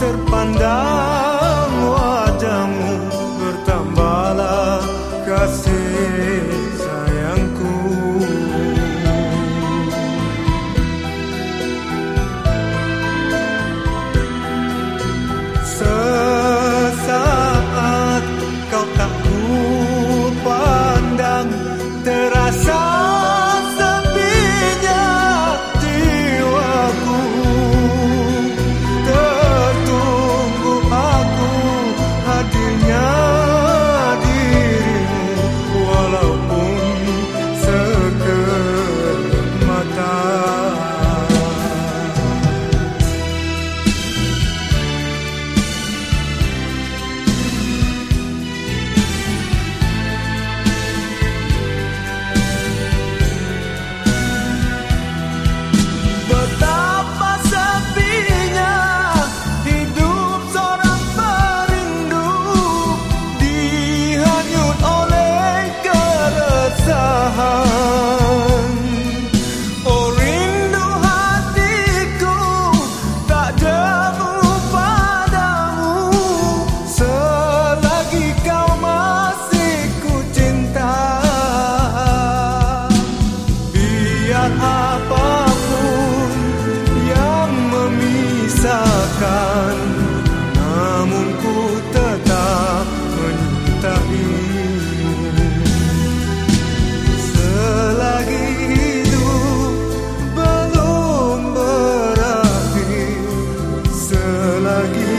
terpandang. aquí.